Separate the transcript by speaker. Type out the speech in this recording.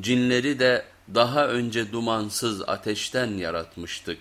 Speaker 1: Cinleri de daha önce dumansız ateşten yaratmıştık.